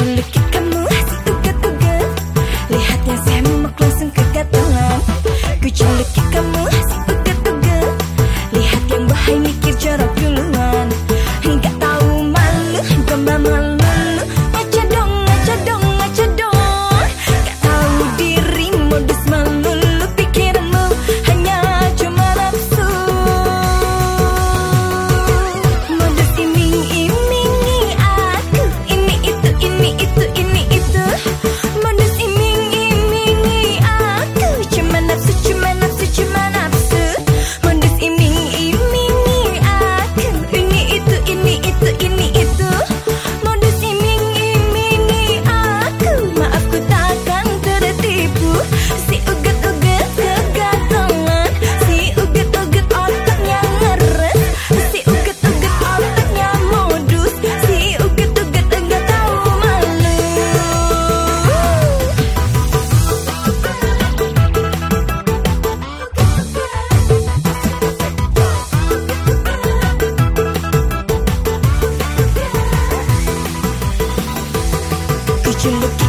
you look you looking